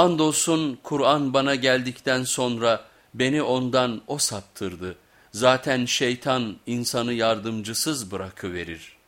Andolsun Kur'an bana geldikten sonra beni ondan o saptırdı. Zaten şeytan insanı yardımcısız bırakıverir.